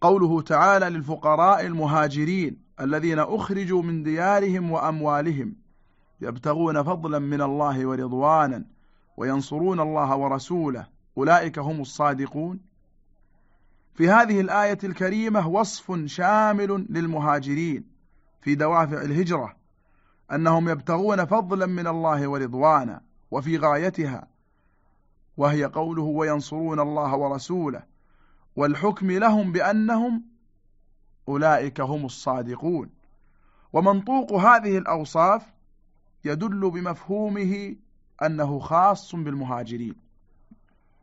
قوله تعالى للفقراء المهاجرين الذين أخرجوا من ديارهم وأموالهم يبتغون فضلا من الله ورضوانا وينصرون الله ورسوله. أولئك هم الصادقون. في هذه الآية الكريمة وصف شامل للمهاجرين في دوافع الهجرة أنهم يبتغون فضلا من الله ورضوانا وفي غايتها وهي قوله وينصرون الله ورسوله. والحكم لهم بأنهم أولئك هم الصادقون. ومنطوق هذه الأوصاف يدل بمفهومه أنه خاص بالمهاجرين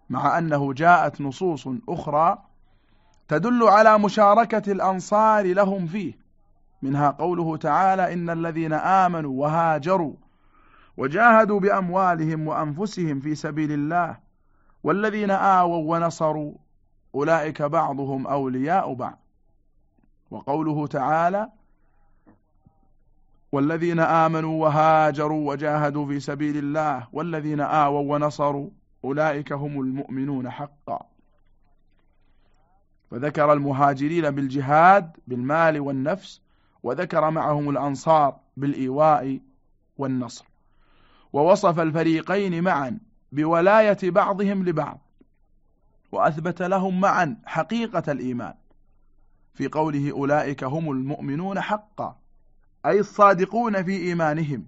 مع أنه جاءت نصوص أخرى تدل على مشاركة الأنصار لهم فيه. منها قوله تعالى إن الذين آمنوا وهاجروا وجاهدوا بأموالهم وأنفسهم في سبيل الله والذين آووا ونصروا أولئك بعضهم أولياء بعض. وقوله تعالى والذين آمنوا وهاجروا وجاهدوا في سبيل الله والذين آووا ونصروا أولئك هم المؤمنون حقا. فذكر المهاجرين بالجهاد بالمال والنفس وذكر معهم الأنصار بالإيواء والنصر. ووصف الفريقين معا بولاية بعضهم لبعض. وأثبت لهم معا حقيقة الإيمان. في قوله أولئك هم المؤمنون حقا أي الصادقون في إيمانهم.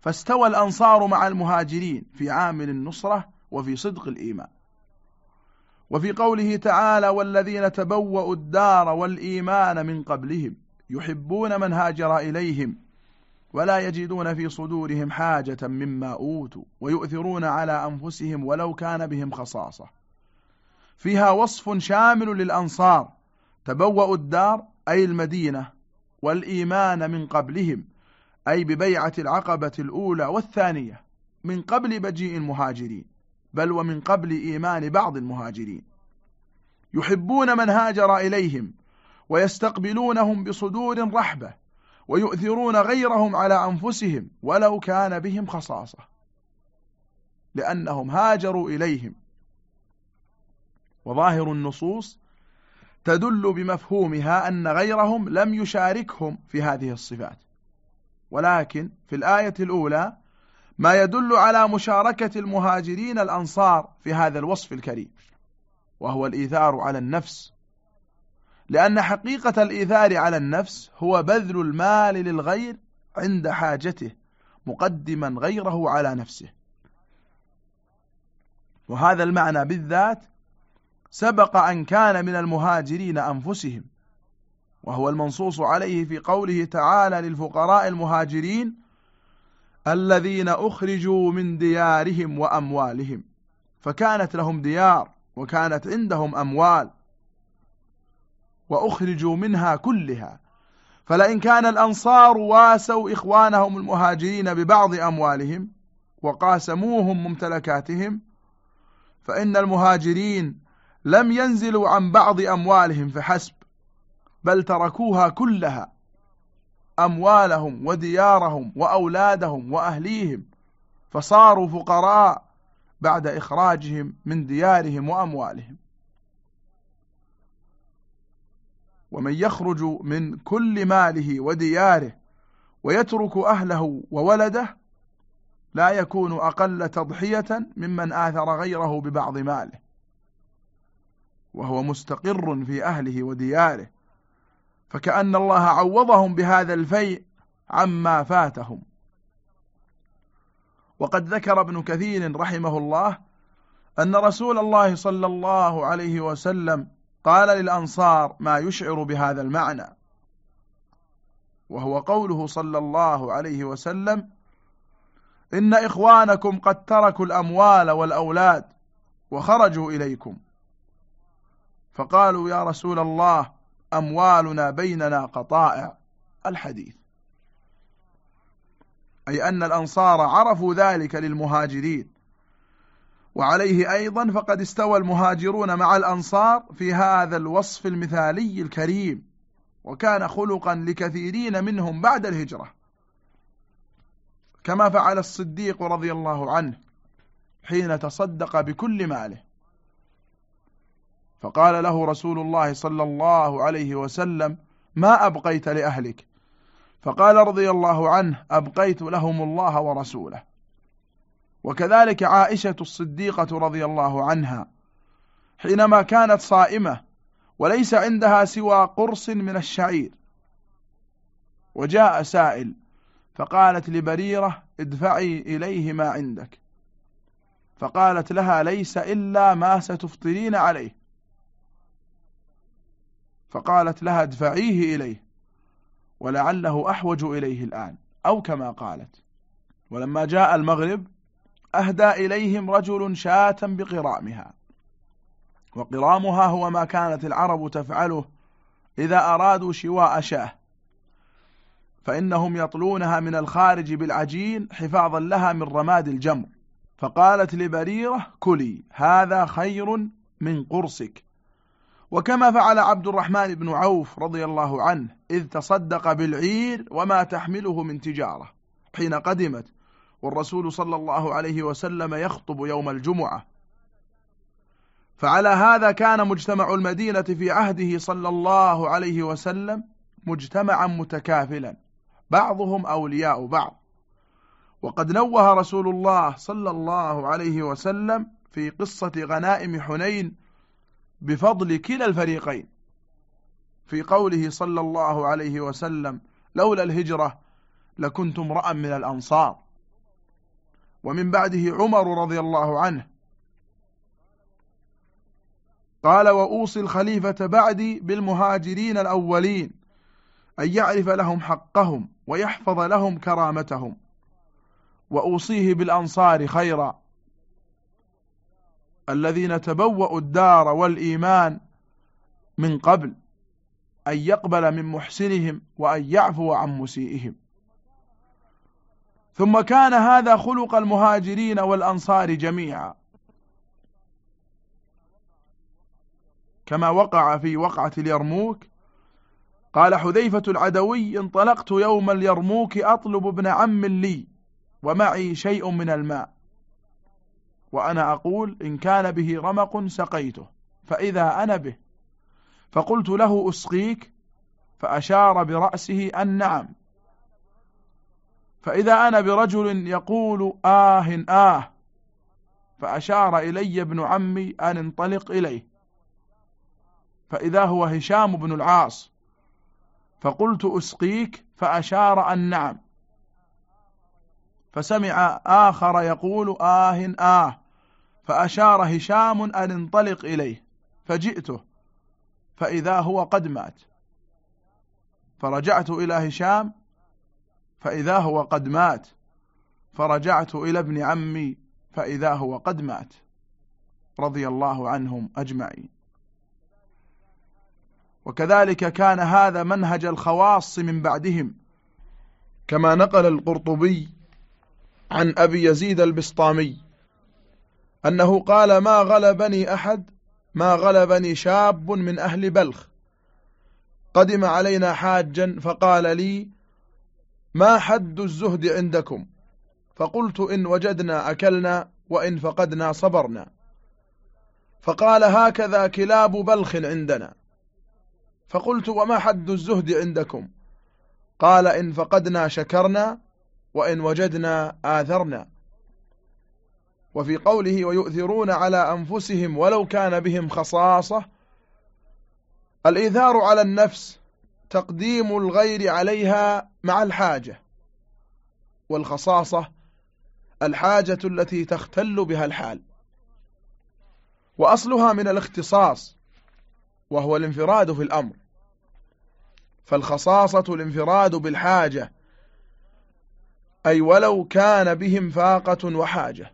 فاستوى الأنصار مع المهاجرين في عامل النصرة وفي صدق الإيمان. وفي قوله تعالى والذين تبوأوا الدار والإيمان من قبلهم يحبون من هاجر إليهم ولا يجدون في صدورهم حاجة مما أوتوا ويؤثرون على أنفسهم ولو كان بهم خصاصة فيها وصف شامل للأنصار. تبوأوا الدار أي المدينة والإيمان من قبلهم أي ببيعة العقبة الأولى والثانية من قبل بجيء المهاجرين بل ومن قبل إيمان بعض المهاجرين. يحبون من هاجر إليهم ويستقبلونهم بصدور رحبة ويؤثرون غيرهم على أنفسهم ولو كان بهم خصاصة لأنهم هاجروا إليهم. وظاهر النصوص تدل بمفهومها أن غيرهم لم يشاركهم في هذه الصفات. ولكن في الآية الأولى ما يدل على مشاركة المهاجرين الأنصار في هذا الوصف الكريم وهو الإيثار على النفس. لأن حقيقة الإيثار على النفس هو بذل المال للغير عند حاجته مقدما غيره على نفسه. وهذا المعنى بالذات سبق أن كان من المهاجرين أنفسهم. وهو المنصوص عليه في قوله تعالى للفقراء المهاجرين الذين أخرجوا من ديارهم وأموالهم. فكانت لهم ديار وكانت عندهم أموال وأخرجوا منها كلها. فلئن كان الأنصار واسوا إخوانهم المهاجرين ببعض أموالهم وقاسموهم ممتلكاتهم فإن المهاجرين لم ينزلوا عن بعض أموالهم فحسب. بل تركوها كلها أموالهم وديارهم وأولادهم وأهليهم. فصاروا فقراء بعد إخراجهم من ديارهم وأموالهم. ومن يخرج من كل ماله ودياره ويترك أهله وولده لا يكون أقل تضحية ممن آثر غيره ببعض ماله. وهو مستقر في أهله ودياره فكأن الله عوضهم بهذا الفيء عما فاتهم. وقد ذكر ابن كثير رحمه الله أن رسول الله صلى الله عليه وسلم قال للأنصار ما يشعر بهذا المعنى وهو قوله صلى الله عليه وسلم إن إخوانكم قد تركوا الأموال والأولاد وخرجوا إليكم فقالوا يا رسول الله أموالنا بيننا قطائع. الحديث. أي أن الأنصار عرفوا ذلك للمهاجرين. وعليه أيضا فقد استوى المهاجرون مع الأنصار في هذا الوصف المثالي الكريم. وكان خلقا لكثيرين منهم بعد الهجرة. كما فعل الصديق رضي الله عنه حين تصدق بكل ماله. فقال له رسول الله صلى الله عليه وسلم ما أبقيت لأهلك؟ فقال رضي الله عنه أبقيت لهم الله ورسوله. وكذلك عائشة الصديقة رضي الله عنها حينما كانت صائمة وليس عندها سوى قرص من الشعير وجاء سائل فقالت لبريرة ادفعي إليه ما عندك. فقالت لها ليس إلا ما ستفطرين عليه. فقالت لها ادفعيه إليه ولعله أحوج إليه الآن أو كما قالت. ولما جاء المغرب أهدى إليهم رجل شاة بقرامها وقرامها هو ما كانت العرب تفعله إذا أرادوا شواء شاه فإنهم يطلونها من الخارج بالعجين حفاظا لها من رماد الجمر. فقالت لبريرة كلي هذا خير من قرصك. وكما فعل عبد الرحمن بن عوف رضي الله عنه إذ تصدق بالعير وما تحمله من تجارة حين قدمت والرسول صلى الله عليه وسلم يخطب يوم الجمعة. فعلى هذا كان مجتمع المدينة في عهده صلى الله عليه وسلم مجتمعا متكافلا بعضهم أولياء بعض. وقد نوه رسول الله صلى الله عليه وسلم في قصة غنائم حنين بفضل كلا الفريقين. في قوله صلى الله عليه وسلم لولا الهجرة لكنت امرأ من الأنصار. ومن بعده عمر رضي الله عنه. قال وأوصي الخليفة بعدي بالمهاجرين الأولين أن يعرف لهم حقهم ويحفظ لهم كرامتهم. وأوصيه بالأنصار خيرا. الذين تبوأوا الدار والإيمان من قبل أن يقبل من محسنهم وأن يعفو عن مسيئهم. ثم كان هذا خلق المهاجرين والأنصار جميعا. كما وقع في وقعة اليرموك قال حذيفة العدوي انطلقت يوم اليرموك أطلب ابن عم لي ومعي شيء من الماء. وأنا أقول إن كان به رمق سقيته فإذا أنا به. فقلت له أسقيك؟ فأشار برأسه أن نعم. فإذا أنا برجل يقول آه آه فأشار إلي ابن عمي أن انطلق إليه. فإذا هو هشام بن العاص فقلت أسقيك؟ فأشار أن نعم. فسمع آخر يقول آه آه. فأشار هشام أن انطلق إليه فجئته فإذا هو قد مات. فرجعت إلى هشام فإذا هو قد مات. فرجعت إلى ابن عمي فإذا هو قد مات. رضي الله عنهم أجمعين. وكذلك كان هذا منهج الخواص من بعدهم. كما نقل القرطبي عن أبي يزيد البسطامي أنه قال ما غلبني أحد ما غلبني شاب من أهل بلخ. قدم علينا حاجا فقال لي ما حد الزهد عندكم؟ فقلت إن وجدنا أكلنا وإن فقدنا صبرنا. فقال هكذا كلاب بلخ عندنا. فقلت وما حد الزهد عندكم؟ قال إن فقدنا شكرنا وإن وجدنا آثرنا. وفي قوله ويؤثرون على أنفسهم ولو كان بهم خصاصة. الإيثار على النفس تقديم الغير عليها مع الحاجة والخصاصة الحاجة التي تختل بها الحال. وأصلها من الاختصاص وهو الانفراد في الأمر. فالخصاصة الانفراد بالحاجة أي ولو كان بهم فاقة وحاجة.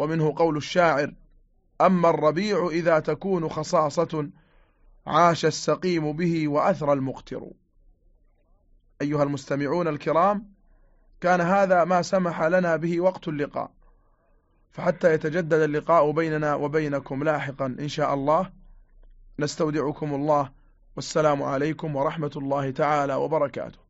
ومنه قول الشاعر أما الربيع إذا تكون خصاصة عاش السقيم به وأثر المقتر. أيها المستمعون الكرام كان هذا ما سمح لنا به وقت اللقاء. فحتى يتجدد اللقاء بيننا وبينكم لاحقا إن شاء الله نستودعكم الله والسلام عليكم ورحمة الله تعالى وبركاته.